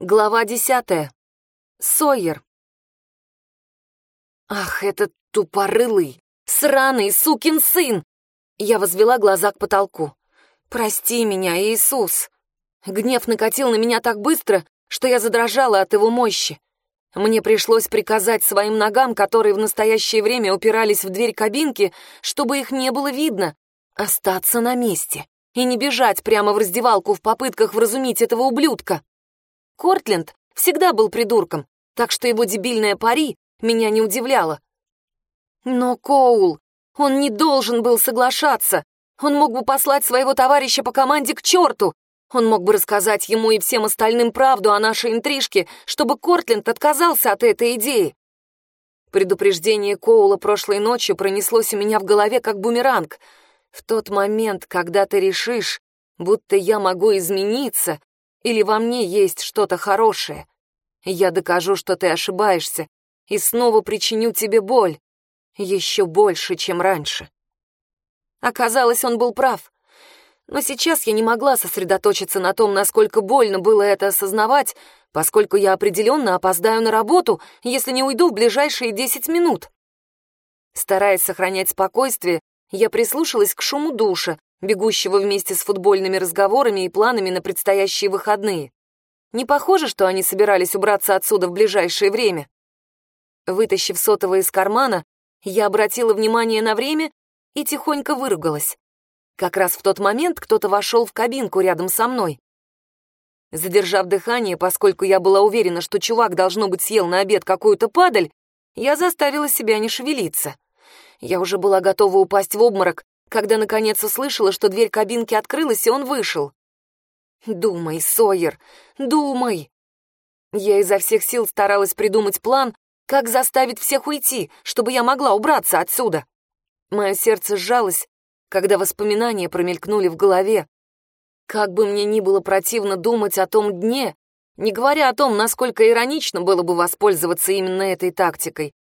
Глава десятая. Сойер. Ах, этот тупорылый, сраный сукин сын! Я возвела глаза к потолку. Прости меня, Иисус. Гнев накатил на меня так быстро, что я задрожала от его мощи. Мне пришлось приказать своим ногам, которые в настоящее время упирались в дверь кабинки, чтобы их не было видно, остаться на месте и не бежать прямо в раздевалку в попытках вразумить этого ублюдка. Кортленд всегда был придурком, так что его дебильная пари меня не удивляло. Но Коул, он не должен был соглашаться. Он мог бы послать своего товарища по команде к черту. Он мог бы рассказать ему и всем остальным правду о нашей интрижке, чтобы Кортленд отказался от этой идеи. Предупреждение Коула прошлой ночью пронеслось у меня в голове как бумеранг. В тот момент, когда ты решишь, будто я могу измениться, или во мне есть что-то хорошее. Я докажу, что ты ошибаешься, и снова причиню тебе боль. Еще больше, чем раньше. Оказалось, он был прав. Но сейчас я не могла сосредоточиться на том, насколько больно было это осознавать, поскольку я определенно опоздаю на работу, если не уйду в ближайшие десять минут. Стараясь сохранять спокойствие, я прислушалась к шуму душа, бегущего вместе с футбольными разговорами и планами на предстоящие выходные. Не похоже, что они собирались убраться отсюда в ближайшее время. Вытащив сотовое из кармана, я обратила внимание на время и тихонько выругалась. Как раз в тот момент кто-то вошел в кабинку рядом со мной. Задержав дыхание, поскольку я была уверена, что чувак, должно быть, съел на обед какую-то падаль, я заставила себя не шевелиться. Я уже была готова упасть в обморок, когда наконец услышала, что дверь кабинки открылась, и он вышел. «Думай, Сойер, думай!» Я изо всех сил старалась придумать план, как заставить всех уйти, чтобы я могла убраться отсюда. Мое сердце сжалось, когда воспоминания промелькнули в голове. Как бы мне ни было противно думать о том дне, не говоря о том, насколько иронично было бы воспользоваться именно этой тактикой,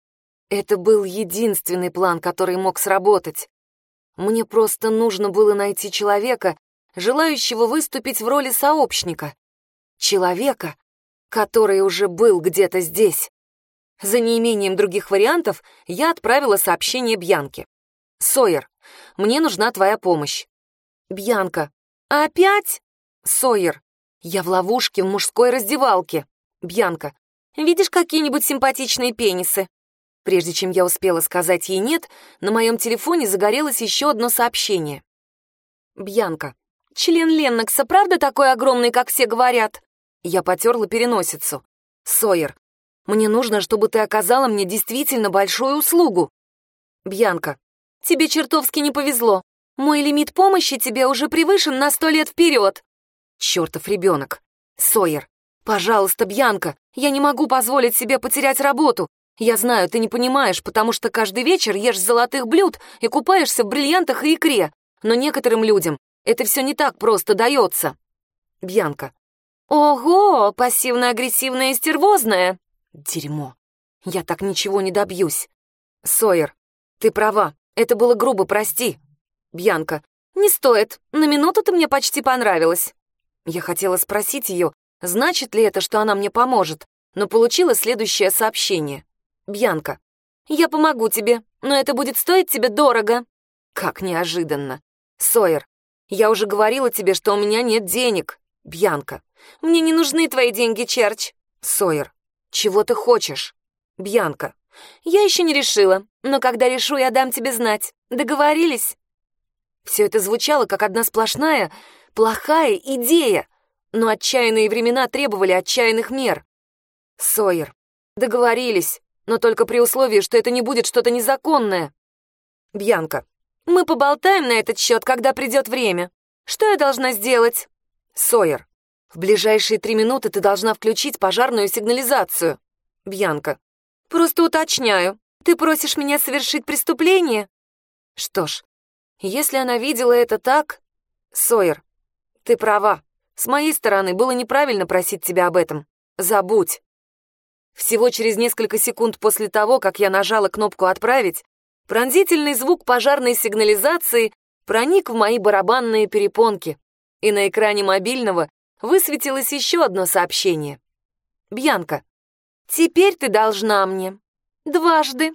это был единственный план, который мог сработать. Мне просто нужно было найти человека, желающего выступить в роли сообщника. Человека, который уже был где-то здесь. За неимением других вариантов я отправила сообщение Бьянке. «Сойер, мне нужна твоя помощь». «Бьянка, опять?» «Сойер, я в ловушке в мужской раздевалке». «Бьянка, видишь какие-нибудь симпатичные пенисы?» Прежде чем я успела сказать ей «нет», на моем телефоне загорелось еще одно сообщение. «Бьянка, член Леннокса правда такой огромный, как все говорят?» Я потерла переносицу. «Сойер, мне нужно, чтобы ты оказала мне действительно большую услугу». «Бьянка, тебе чертовски не повезло. Мой лимит помощи тебе уже превышен на сто лет вперед». «Чертов ребенок. Сойер, пожалуйста, Бьянка, я не могу позволить себе потерять работу. Я знаю, ты не понимаешь, потому что каждый вечер ешь золотых блюд и купаешься в бриллиантах и икре, но некоторым людям это все не так просто дается. Бьянка. Ого, пассивно-агрессивная и стервозная. Дерьмо. Я так ничего не добьюсь. Сойер, ты права, это было грубо, прости. Бьянка. Не стоит, на минуту ты мне почти понравилась. Я хотела спросить ее, значит ли это, что она мне поможет, но получила следующее сообщение. Бьянка. «Я помогу тебе, но это будет стоить тебе дорого». Как неожиданно. Сойер. Я уже говорила тебе, что у меня нет денег. Бьянка. Мне не нужны твои деньги, Черч. Сойер. Чего ты хочешь? Бьянка. Я еще не решила, но когда решу, я дам тебе знать. Договорились? Все это звучало как одна сплошная, плохая идея, но отчаянные времена требовали отчаянных мер. Сойер. Договорились но только при условии, что это не будет что-то незаконное. Бьянка, мы поболтаем на этот счет, когда придет время. Что я должна сделать? Сойер, в ближайшие три минуты ты должна включить пожарную сигнализацию. Бьянка, просто уточняю. Ты просишь меня совершить преступление? Что ж, если она видела это так... Сойер, ты права. С моей стороны было неправильно просить тебя об этом. Забудь. Всего через несколько секунд после того, как я нажала кнопку «Отправить», пронзительный звук пожарной сигнализации проник в мои барабанные перепонки, и на экране мобильного высветилось еще одно сообщение. Бьянка, теперь ты должна мне. Дважды.